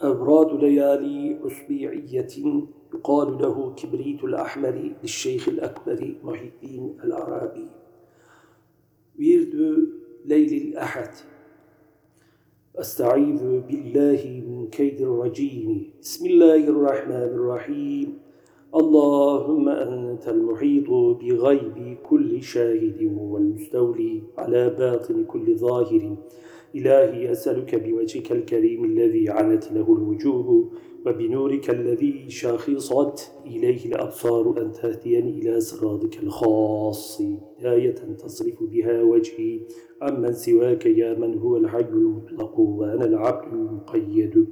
أبراد ليالي أسبيعية يقال له كبريت الأحمر للشيخ الأكبر محي الدين العربي ويرد ليل الأحد. أستعيذ بالله من كيد الرجيم. بسم الله الرحمن الرحيم. اللهم أنت المحيط بغيب كل شاهد والمستولي على باطن كل ظاهر. إلهي أسألك بوجهك الكريم الذي عنت له الوجوه وبنورك الذي شاخصت إليه الأبصار أن تهديني إلى صراطك الخاص. هداية تصرف بها وجهي عمن سواك يا من هو الحي المطلق وأنا العبد المقيد.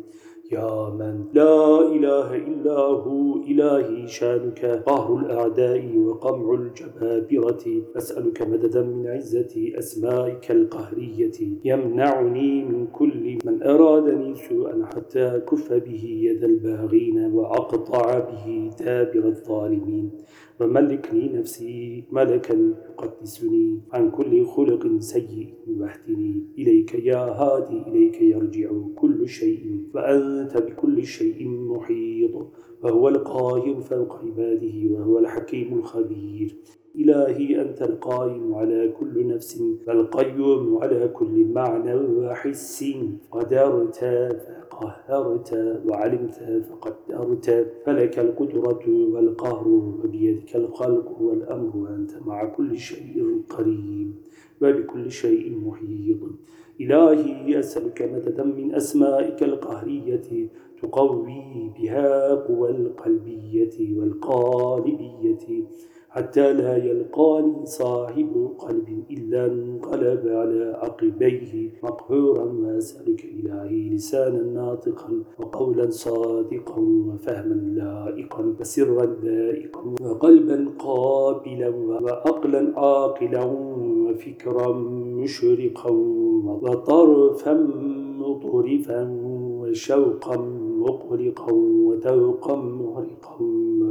يا من لا إله إلا هو إلهي شأنك قهر الأعداء وقمع الجبابرة. أسألك مددا من عزة أسمائك القهرية. يمنعني من كل من أرادني سوءا حتى كف به يد الباغين وأقطع به دابر الظالمين. وملكني نفسي ملكا يقدسني عن كل خلق سيء واهدني إليك يا هادي إليك يرجع كل شيء فأنت بكل شيء محيط وهو القاهر فوق عباده وهو الحكيم الخبير. إلهي أنت القائم على كل نفس والقيوم على كل معنى وحس. قدرت فقهرت وعلمت فقدرت فلك القدرة والقهر وبيدك الخلق والأمر وأنت مع كل شيء قريب وبكل شيء محيط. إلهي أسألك مددا من أسمائك القهرية تقوي بها قوى القلبية والقالبية. حتى لا يلقاني صاحب قلب إلا انقلب على عقبيه. مقهورا وأسألك إلهي لسانا ناطقا وقولا صادقا وفهما لائقا وسرا ذائقا وقلبا قابلا وعقلا عاقلا وفكرا مشرقا وطرفا مطرفا وشوقا مقرقا وتوقا مغرقا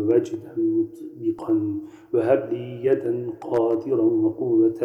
ووجدا مطبقا. وهب لي يدا قادرا وقوة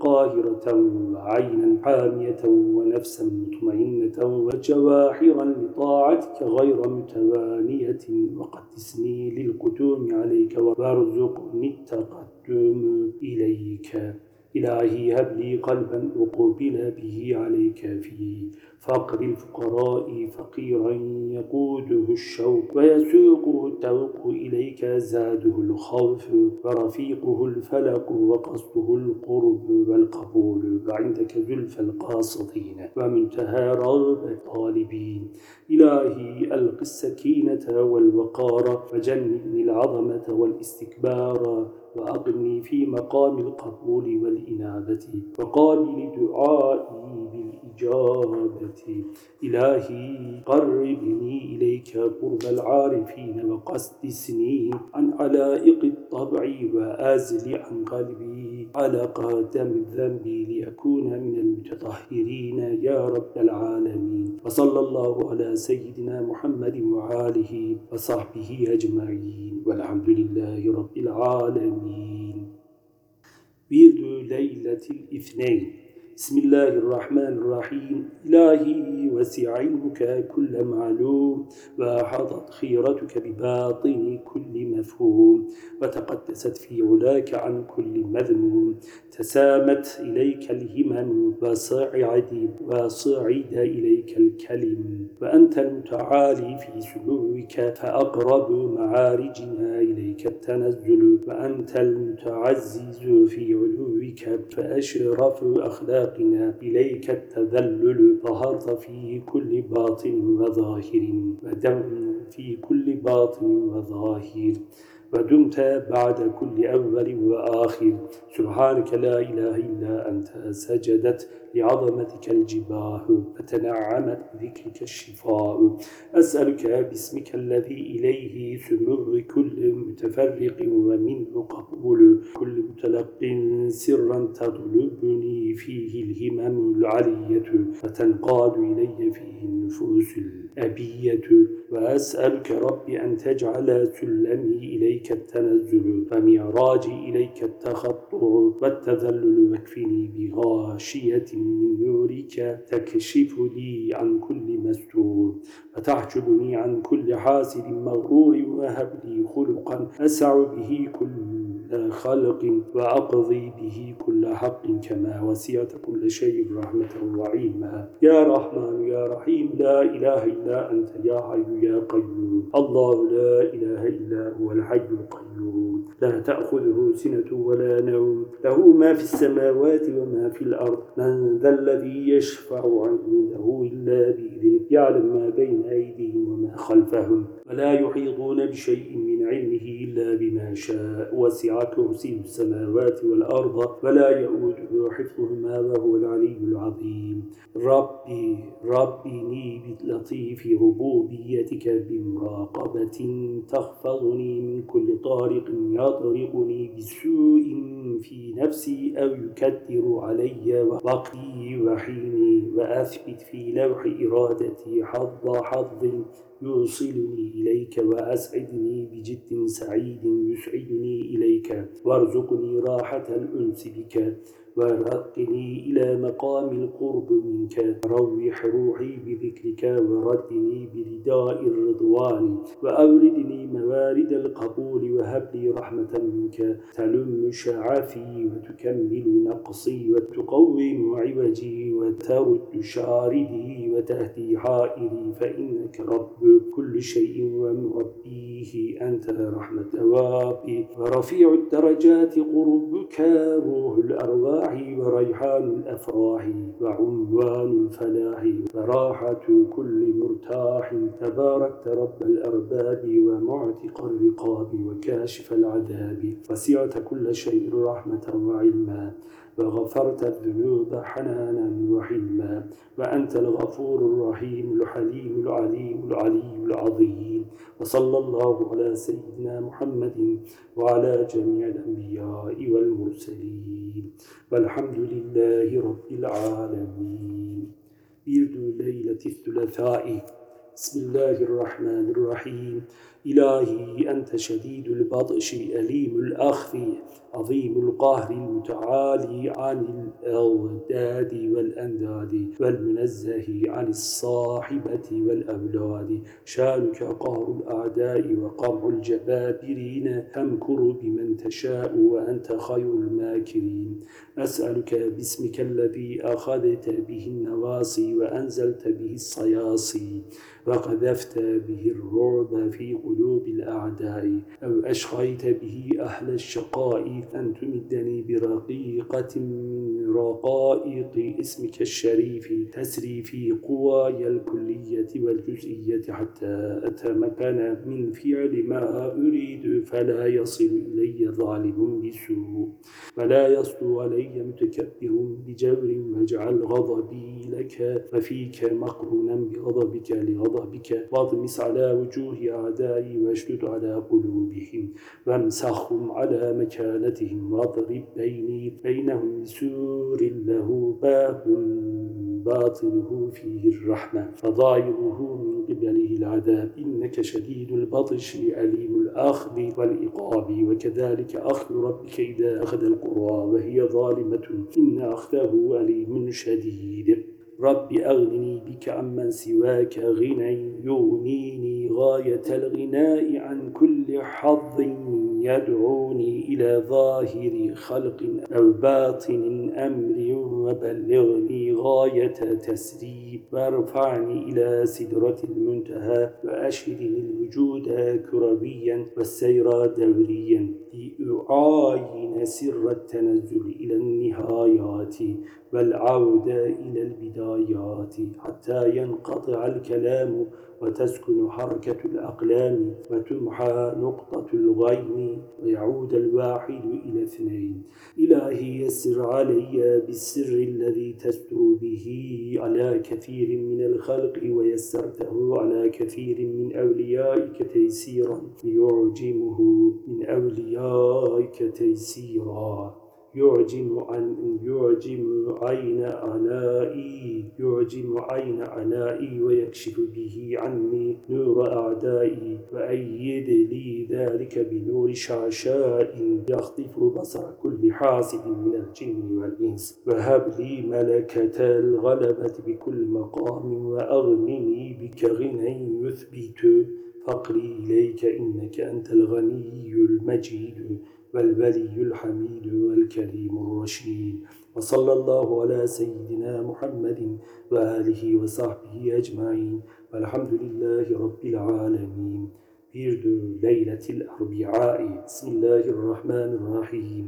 قاهرة وعينا حامية ونفسا مطمئنة وجواحرا لطاعتك غير متوانية. وقدسني للقدوم عليك وارزقني التقدم إليك. إلهي هب لي قلبا أقبل به عليك في فقر الفقراء فقيرا يقوده الشوق ويسوقه التوق إليك زاده الخوف ورفيقه الفلق وقصده القرب والقبول وعندك ذلف القاصدين ومنتهى رغب الطالبين إلهي ألق السكينة والوقار وجنبني العظمة والاستكبار وأقمني في مقام القبول والإنابة وقابل دعائي بالإجابة إلهي قربني إليك قرب العارفين وقصد سنين عن علائق الطبع وآزل عن قلبي. على قاتم الذنب لأكون من المتطهرين يا رب العالمين. وصلى الله على سيدنا محمد وعاله وصحبه أجمعين. والحمد لله رب العالمين. بيرد ليلة الاثنين. بسم الله الرحمن الرحيم. إلهي وسع علمك كل معلوم وأحاطت خيرتك بباطن كل مفهوم وتقدست في علاك عن كل مذموم. تسامت إليك الهمم وصعد وصعد إليك الكلم. وأنت المتعالي في سلوك فأقرب معارجنا إليك التنزل. وأنت المتعزز في علوك فأشرف أخلاقنا إليك التذلل ظهرت في كل باطن وظاهر ودم في كل باطن وظاهر ودمت بعد كل أول وآخر سبحانك لا إله إلا أنت سجدت لعظمتك الجباه فتنعمت بذكرك الشفاء. أسألك باسمك الذي إليه سمر كل متفرق ومنه قبول. كل متلق سرا تطلبني فيه الهمم العلية فتنقاد إلي فيه النفوس. أبية وأسألك ربي أن تجعل سلمي إليك التنزل ومعراجي إليك التخطع والتذلل واكفني بغاشية من نورك تكشف لي عن كل مستور وتحجبني عن كل حاسد مغرور وهب لي خلقا أسع به كل خلق وأقضي به كل حق كما وسعت كل شيء رحمة وعلما. يا رحمن يا رحيم لا إله إلا أنت يا حي يا قيوم. الله لا إله إلا هو الحي القيوم. لا تأخذه سنة ولا نوم. له ما في السماوات وما في الأرض. من ذا الذي يشفع عنده إلا بإذنه. يعلم ما بين أيديهم وما خلفهم. ولا يحيطون بشيء من علمه إلا بما شاء. وسع كرسي السماوات والأرض ولا يؤوده حفظهما وهو العلي العظيم. ربي ربني بلطيف ربوبيتك بمراقبة تخفضني من كل طارق يطرقني بسوء في نفسي أو يكدر علي وقتي وحيني وأثبت في لوح إرادتي حظ حظ يوصلني إليك وأسعدني بجد سعيد يسعدني إليك وارزقني راحة الأنس بك. ورقني إلى مقام القرب منك. روح روحي بذكرك وردني برداء الرضوان. وأوردني موارد القبول وهب لي رحمة منك. تلم شعفي وتكمل نقصي وتقوم عوجي وترد شاردي وتهدي حائري فإنك رب كل شيء ومربيه أنت رحمة وابي ورفيع الدرجات قربك روح الأرواح الفلاح وريحان الأفراح وعنوان الفلاح وراحة كل مرتاح. تباركت رب الأرباب ومعتق الرقاب وكاشف العذاب. وسعت كل شيء رحمة وعلما. وغفرت الذنوب حنانا وحلما وأنت الغفور الرحيم الحليم العليم العلي العظيم. وصلى الله على سيدنا محمد وعلى جميع الأنبياء والمرسلين. والحمد لله رب العالمين. بيرد ليلة الثلاثاء. بسم الله الرحمن الرحيم. إلهي أنت شديد البطش أليم الأخذ عظيم القهر المتعالي عن الأوداد والأنداد والمنزه عن الصاحبة والأولاد. شأنك قهر الأعداء وقمع الجبابرين. تمكر بمن تشاء وأنت خير الماكرين. أسألك باسمك الذي أخذت به النواصي وأنزلت به الصياصي. وقذفت به الرعب في قلوب الأعداء أو أشقيت به أهل الشقاء أن تمدني برقيقة من رقائق اسمك الشريف تسري في قواي الكلية والجزئية حتى أتمكن من فعل ما أريد فلا يصل إلي ظالم بسوء ولا يصل علي متكبر بجبر واجعل غضبي لك وفيك مقرونا بغضبك لغضبك واضمس على وجوه أعدائي وأشدد على قلوبهم وأمسخهم على مكانتهم وأضرب بيني بينهم بسور له باب باطنه فيه الرحمة فظاهره من قبله العذاب. إنك شديد البطش أليم الأخذ والإقاب وكذلك أخذ ربك إذا أخذ القرى وهي ظالمة. إن أخذه أليم شديد. رب أغنني بك عمن سواك غنى يغنيني غاية الغناء عن كل حظ يدعوني إلى ظاهر خلق أو باطن أمر وبلغني غاية تسريب وارفعني إلى سدرة المنتهى وأشهدني الوجود كرويا والسير دوريا. لأعاين سر التنزل إلى النهايات والعودة إلى البدايات. حتى ينقطع الكلام وتسكن حركة الأقلام وتمحى نقطة الغين ويعود الواحد إلى اثنين. إلهي يسر علي بالسر الذي تستر به على كثير من الخلق ويسرته على كثير من أوليائك تيسيرا ليعجمه من أوليائك تيسيرا. يعجم عن يعجم عين عنائي يعجم عين عنائي ويكشف به عني نور أعدائي. وأيد لي ذلك بنور شعشاء يخطف بصر كل حاسد من الجن والإنس. وهب لي ملكة الغلبة بكل مقام وأغنني بك غنى يثبت. فقري إليك إنك أنت الغني المجيد والولي الحميد والكريم الرشيد. وصلى الله على سيدنا محمد وآله وصحبه أجمعين. والحمد لله رب العالمين. بيرد ليلة الأربعاء بسم الله الرحمن الرحيم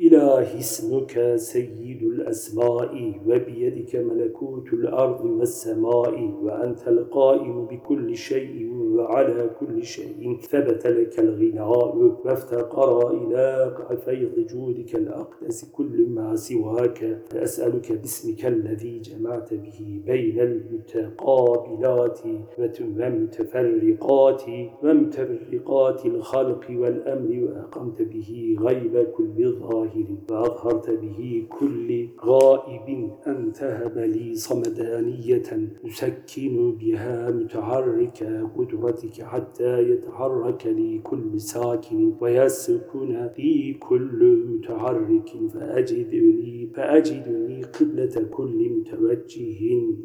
إله اسمك سيد الأسماء وبيدك ملكوت الأرض والسماء وأنت القائم بكل شيء وعلى كل شيء. ثبت لك الغناء وافتقر إلى فيض جودك الأقدس. كل ما سواك فأسألك باسمك الذي جمعت به بين المتقابلات ومتفرقات ومتفرقات الخلق والأمر وأقمت به غيب كل ظاهر. ظاهر وأظهرت به كل غائب أن تهب لي صمدانية تسكن بها متحرك قدرتك حتى يتحرك لي كل ساكن ويسكن لي كل متحرك فأجدني فأجدني قبلة كل متوجه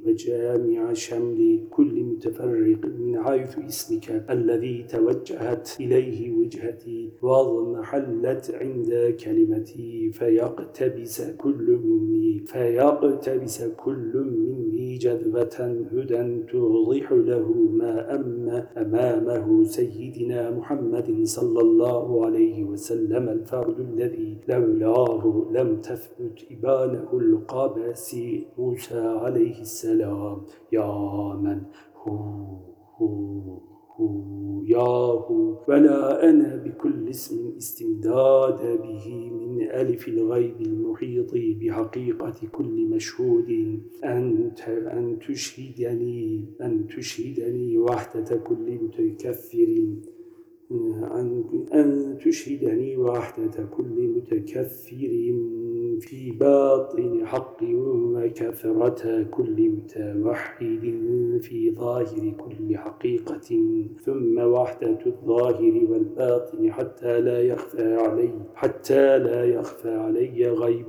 وجامع شمل كل متفرق من حيث اسمك الذي توجهت إليه وجهتي وضمحلت عند كلمتي. فيقتبس كل مني فيقتبس كل مني جذبة هدى توضح له ما أم أمامه سيدنا محمد صلى الله عليه وسلم الفرد الذي لولاه لم تثبت إبانه القبس موسى عليه السلام. يا من هو هو ياهو ولا أنا بكل اسم استمداد به من ألف الغيب المحيط بحقيقة كل مشهود. أنت أن تشهدني أن تشهدني وحدة كل متكثر أن تشهدني وحدة كل متكثر في باطن حق وكثرة كل متوحد في ظاهر كل حقيقة ثم وحدة الظاهر والباطن حتى لا يخفى علي حتى لا يخفى علي غيب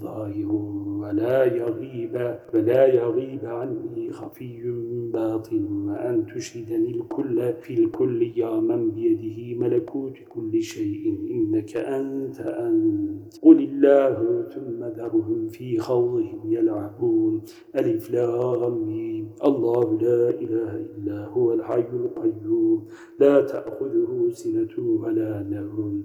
ظاهر ولا يغيب ولا يغيب عني خفي باطن وأن تشهدني الكل في الكل يا من بيده ملكوت كل شيء إنك أنت أنت. قل الله ثم ذرهم في خوضهم يلعبون. ألف لام الله لا إله إلا هو الحي القيوم. لا تأخذه سنة ولا نوم.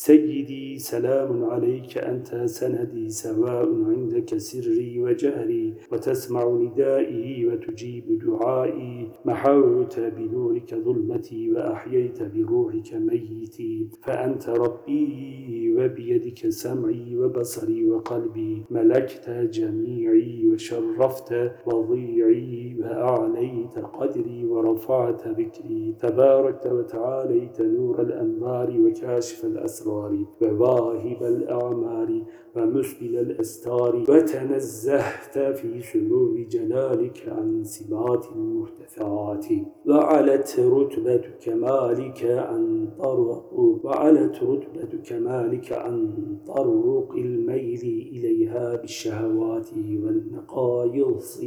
سيدي سلام عليك أنت سندي سواء عندك سري وجهري وتسمع ندائي وتجيب دعائي. محوت بنورك ظلمتي وأحييت بروحك ميتي. فأنت ربي وبيدك سمعي وبصري وقلبي. ملكت جميعي وشرفت وضيعي وأعليت قدري ورفعت ذكري. تباركت وتعاليت نور الأنبار وكاشف الأسرار. الأسرار وواهب الأعمار ومسبل الأستار. وتنزهت في سمو جلالك عن سمات المحدثات وعلت رتبة كمالك عن طرق وعلت رتبة كمالك عن طرق الميل إليها بالشهوات والنقائص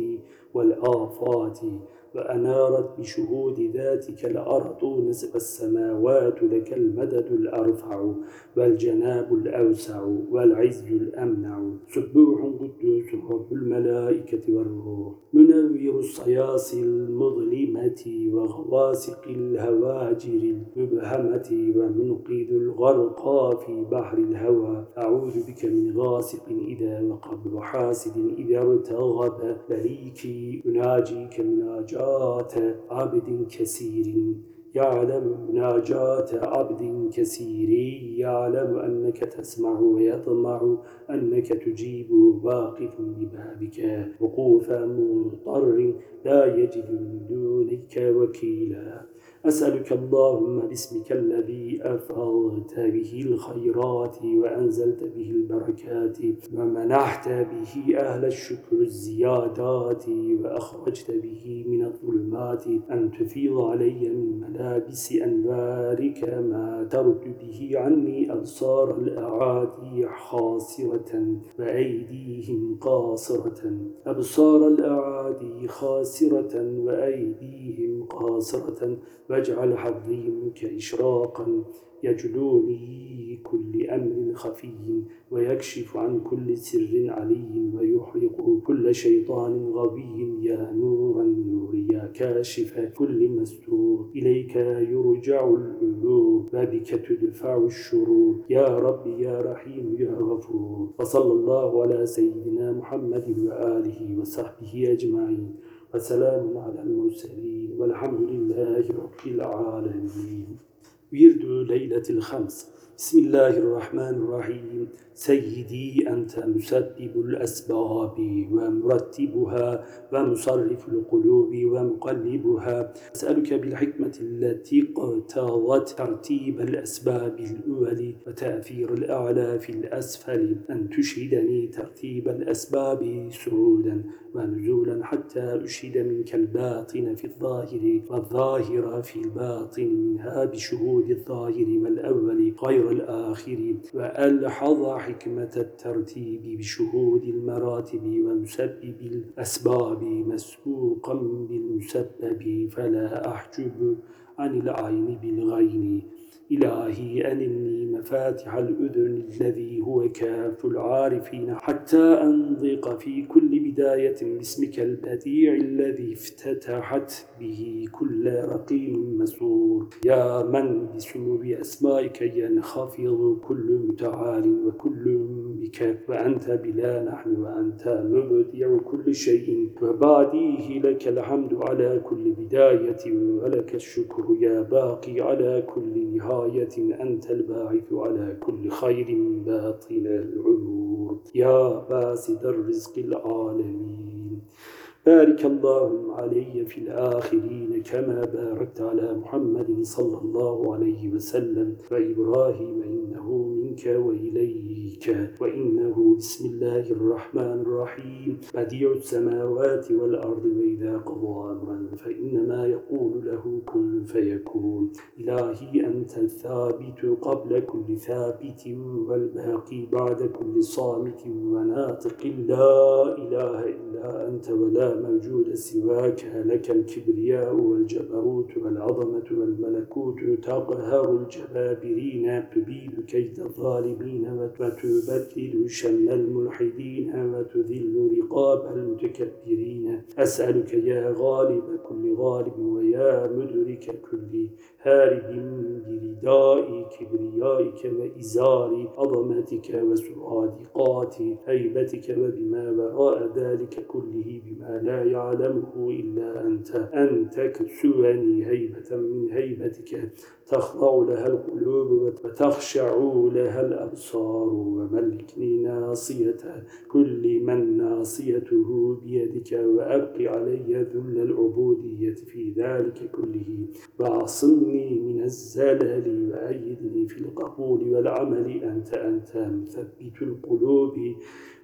والآفات. وأنارت بشهود ذاتك الأرض نسب السماوات لك المدد الأرفع والجناب الأوسع والعز الأمنع. سبوح قدوس رب الملائكة والروح. منور الصياص المظلمة وغواسق الهواجر المبهمة ومنقذ الغرقى في بحر الهوى. أعوذ بك من غاسق إذا وقب وحاسد إذا ارتغب بريكي. أناجيك مناجات عبد كثير. يعلم مناجاة عبد كثير. يعلم أنك تسمع ويطمع أنك تجيب واقف ببابك وقوف مضطر لا يجد من دونك وكيلا. أسألك اللهم باسمك الذي أفضت به الخيرات وأنزلت به البركات ومنحت به أهل الشكر الزيادات وأخرجت به من الظلمات أن تفيض علي من ملابس أنوارك ما ترد به عني أبصار الأعادي خاسرة وأيديهم قاصرة أبصار الأعادي خاسرة وأيديهم قاصرة واجعل حظي منك إشراقا يجلوني كل أمر خفي ويكشف عن كل سر علي ويحرق كل شيطان غبي يا نور النور يا كاشف كل مستور إليك يرجع الألور وبك تدفع الشرور. يا رب يا رحيم يا غفور. وصلى الله على سيدنا محمد وآله وصحبه أجمعين. وسلام على المرسلين والحمد لله رب العالمين. ورد ليلة الخمس. بسم الله الرحمن الرحيم سيدي أنت مسبب الأسباب ومرتبها ومصرف القلوب ومقلبها أسألك بالحكمة التي اقتضت ترتيب الأسباب الأول وتأثير الأعلى في الأسفل أن تشهدني ترتيب الأسباب سعودا ونزولا حتى أشهد منك الباطن في الظاهر والظاهر في الباطن منها بشهود الظاهر والأول غير الآخر وألحظ حكمة الترتيب بشهود المراتب ومسبب الأسباب مسبوقا بالمسبب فلا أحجب عن العين بالغين. إلهي أنني مفاتح الأذن الذي هو كاف العارفين حتى أنضق في كل بداية باسمك البديع الذي افتتحت به كل رقيم مسور يا من بسلوب أسمائك ينخفض كل متعال وكل بك وأنت بلا نحن وأنت مبدع كل شيء. وبعديه لك الحمد على كل بداية ولك الشكر يا باقي على كل نهاية. أنت الباعث على كل خير باطن العمور. يا باسد الرزق العالمين. بارك اللهم علي في الآخرين كما باركت على محمد صلى الله عليه وسلم. وإبراهيم إنه منك وإليك. وإنه بسم الله الرحمن الرحيم. بديع السماوات والأرض وإذا قضى أمرا فإنما يقول له كن فيكون. إلهي أنت الثابت قبل كل ثابت والباقي بعد كل صامت وناطق. لا إله إلا أنت ولا موجود سواك. لك الكبرياء والجبروت والعظمة والملكوت تقهر الجبابرين. تبيد كيد الظالمين وتبدل شم الملحدين وتذل رقاب المتكبرين. أسألك يا غالب كل غالب ويا مدرك كل هارب برداء كبريائك وإزار عظمتك وسرادقات هيبتك وبما وراء ذلك كله بما لا يعلمه إلا أنت. أن تكسوني هيبة من هيبتك. تخضع لها القلوب وتخشع لها الأبصار وملكني ناصية كل من ناصيته بيدك وأبقي علي ذل العبودية في ذلك كله وعصمني من الزلل وأيدني في القبول والعمل. أنت أنت مثبت القلوب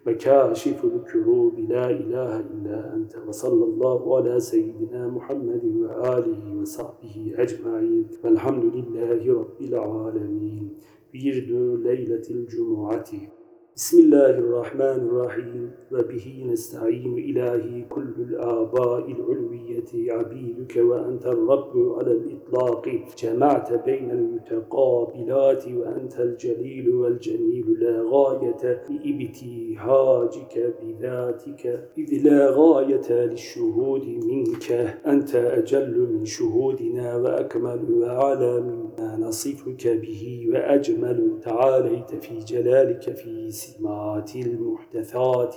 وكاشف الكروب لا إله إلا أنت وصلى الله على سيدنا محمد وآله وصحبه أجمعين. والحمد لله رب العالمين. ورد ليلة الجمعة. بسم الله الرحمن الرحيم. وبه نستعين إلهي كل الآباء العلوية. عبيدك وأنت الرب على الإطلاق. جمعت بين المتقابلات وأنت الجليل والجميل. لا غاية لإبتهاجك بذاتك. إذ لا غاية للشهود منك. أنت أجل من شهودنا وأكمل وأعلى مما نصفك به. وأجمل تعاليت في جلالك في سمات المحدثات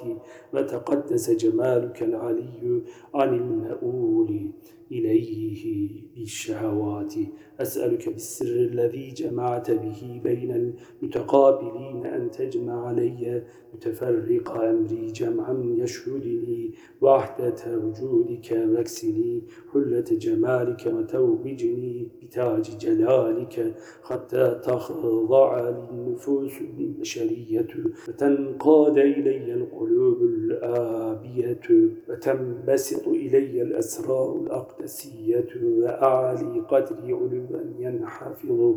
وتقدس جمالك العلي عن المؤول إليه بالشهوات. أسألك بالسر الذي جمعت به بين المتقابلين أن تجمع علي متفرق أمري جمعا يشهدني وحدة وجودك واكسني حلة جمالك وتوبجني بتاج جلالك حتى تخضع للنفوس البشرية وتنقاد إلي القلوب الآبية وتنبسط إلي الأسرار الأقدسية وأعلي قدري علوا ينحفظ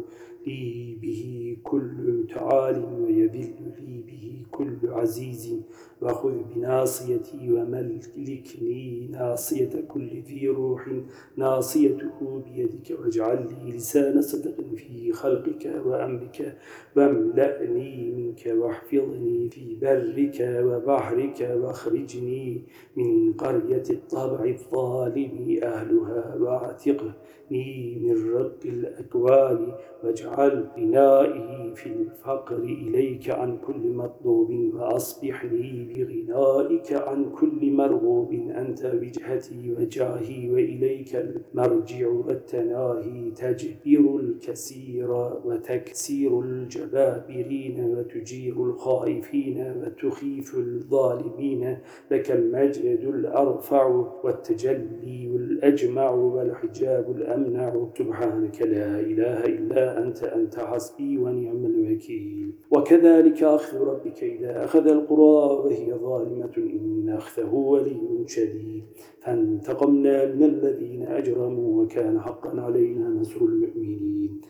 لي به كل متعال ويذل لي به كل عزيز وخذ بناصيتي وملكني ناصية كل ذي روح ناصيته بيدك واجعل لي لسان صدق في خلقك وأمرك واملأني منك واحفظني في برك وبحرك واخرجني من قرية الطبع الظالم أهلها واعتقني من رق الأكوان واجعل بنائي في الفقر إليك عن كل مطلوب وأصبحني بغنائك عن كل مرغوب أنت وجهتي وجاهي وإليك المرجع والتناهي تجبر الكثير وتكسير الجبابرين وتجير الخائفين وتخيف الظالمين لك المجد الأرفع والتجلي الأجمع والحجاب الأمنع سبحانك لا إله إلا أنت أنت حسبي ونعم الوكيل. وكذلك أخذ ربك إذا أخذ القرى وهي ظالمة إن أخذه ولي شديد. فانتقمنا من الذين أجرموا وكان حقا علينا نصر المؤمنين.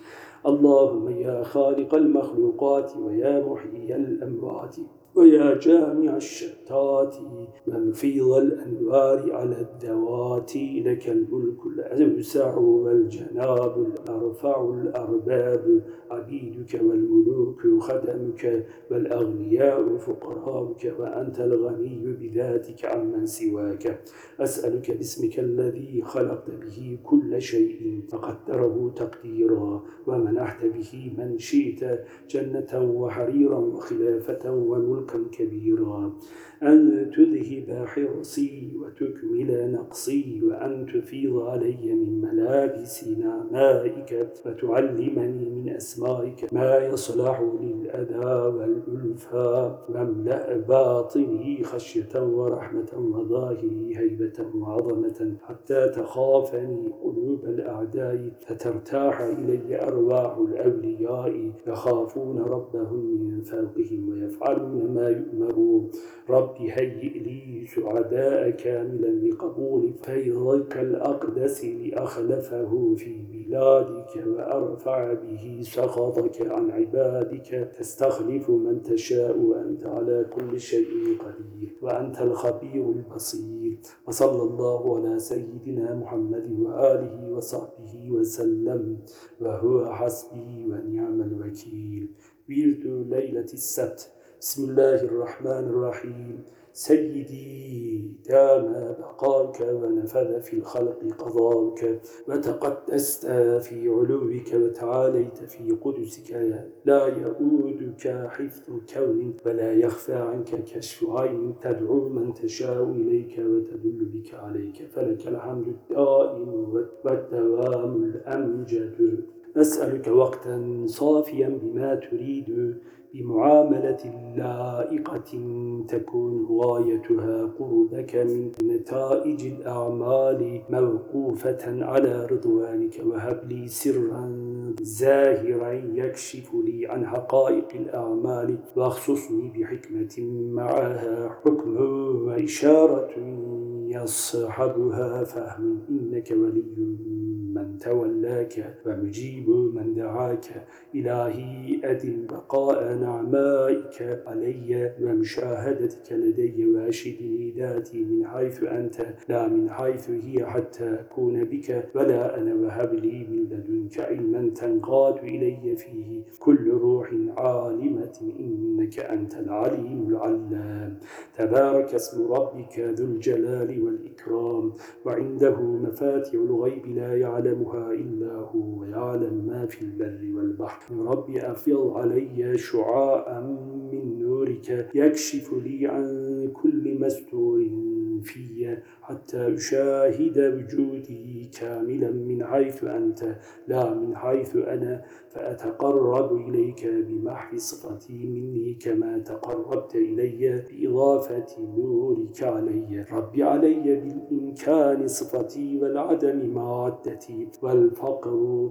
اللهم يا خالق المخلوقات ويا محيي الأموات. ويا جامع الشتات منفيض الأنوار على الذوات لك الملك الأوسع والجناب الأرفع الأرباب. عبيدك والملوك خدمك والأغنياء فقراؤك وأنت الغني بذاتك عمن سواك. أسألك باسمك الذي خلقت به كل شيء فقدره تقديرا ومنحت به من شئت جنة وحريرا وخلافة وملكا. ملكا كبيرا. أن تذهب حرصي وتكمل نقصي وأن تفيض علي من ملابس نعمائك وتعلمني من أسمائك ما يصلح للأذى والألفى. واملأ باطني خشية ورحمة وظاهري هيبة وعظمة حتى تخافني قلوب الأعداء. فترتاح إلي أرواح الأولياء يخافون ربهم من فوقهم ويفعلون ما يؤمرون. رب هيئ لي سعداء كاملا لقبول فيضك الأقدس لأخلفه في بلادك وأرفع به سخطك عن عبادك. تستخلف من تشاء وأنت على كل شيء قدير وأنت الخبير البصير. وصلى الله على سيدنا محمد وآله وصحبه وسلم وهو حسبي ونعم الوكيل. ورد ليلة السبت. بسم الله الرحمن الرحيم. سيدي دام بقاك ونفذ في الخلق قضاك وتقدست في علوك وتعاليت في قدسك. لا يؤودك حفظ كون ولا يخفى عنك كشف عين. تدعو من تشاء إليك وتدل بك عليك. فلك الحمد الدائم والدوام الأمجد. أسألك وقتا صافيا بما تريد. بمعاملة لائقة تكون غايتها قربك من نتائج الأعمال موقوفة على رضوانك. وهب لي سرا زاهرا يكشف لي عن حقائق الأعمال واخصصني بحكمة معها حكم وإشارة يصحبها. فهم إنك ولي من تولاك ومجيب من دعاك. إلهي أدم بقاء نعمائك علي ومشاهدتك لدي وأشدني ذاتي من حيث أنت لا من حيث هي حتى أكون بك. ولا أنا وهب لي من لدنك علما تنقاد إلي فيه. كل روح عالمة إنك أنت العليم العلام. تبارك اسم ربك ذو الجلال والإكرام. وعنده مفاتح الغيب لا يعلمها إلا هو ويعلم ما في البر والبحر. رب أفض علي شعاء من نورك يكشف لي عن كل مستور. في حتى أشاهد وجودي كاملا من حيث أنت لا من حيث أنا. فأتقرب إليك بمحو صفتي مني كما تقربت إلي بإضافة نورك علي. رب علي بالإمكان صفتي والعدم معدتي والفقر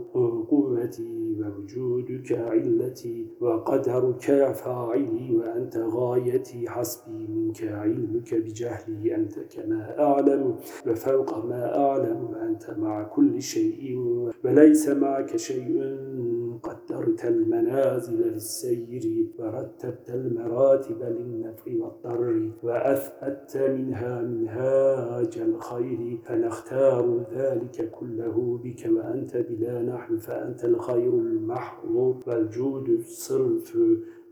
قوتي ووجودك علتي وقدرك فاعلي وأنت غايتي. حسبي منك علمك بجهلي أنت كما أعلم وفوق ما أعلم وأنت مع كل شيء. وليس معك شيء. قدرت المنازل للسير ورتبت المراتب للنفع والضر وأثبت منها منهاج الخير. فنختار ذلك كله بك وأنت بلا نحن فأنت الخير المحض والجود الصرف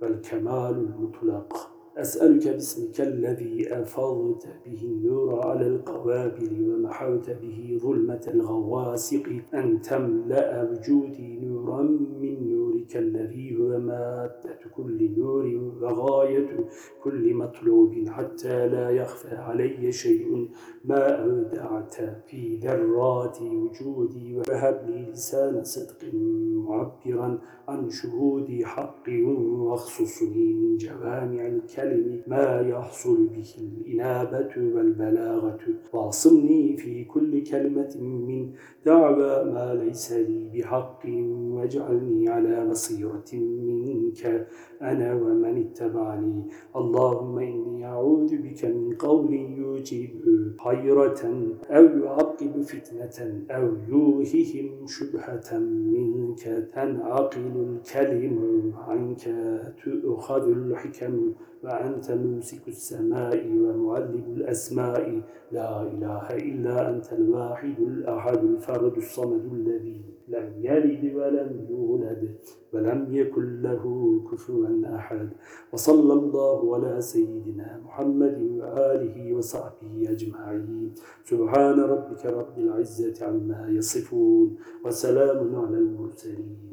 والكمال المطلق. أسألك باسمك الذي أفضت به النور على القوابل ومحوت به ظلمة الغواسق أن تملأ وجودي نورا من نورك الذي هو مادة كل نور وغاية كل مطلوب حتى لا يخفى علي شيء. ما أودعت في ذرات وجودي وهب لي لسان صدق معبرا عن شهود حق واخصصني من جوامع الكلم ما يحصل به الإنابة والبلاغة. واعصمني في كل كلمة من دعوى ما ليس لي بحق واجعلني على بصيرة منك أنا ومن اتبعني. اللهم إني أعوذ بك من قول يوجب حيرة أو يعقب فتنة أو يوههم شبهة منك. تنعقل الكلم عنك تؤخذ الحكم وأنت ممسك السماء ومعلم الأسماء. لا إله إلا أنت الواحد الأحد الفرد الصمد الذي لم يلد ولم يولد ولم يكن له كفوا أحد. وصلى الله على سيدنا محمد وآله وصحبه أجمعين. سبحان ربك رب العزة عما يصفون وسلام على المرسلين.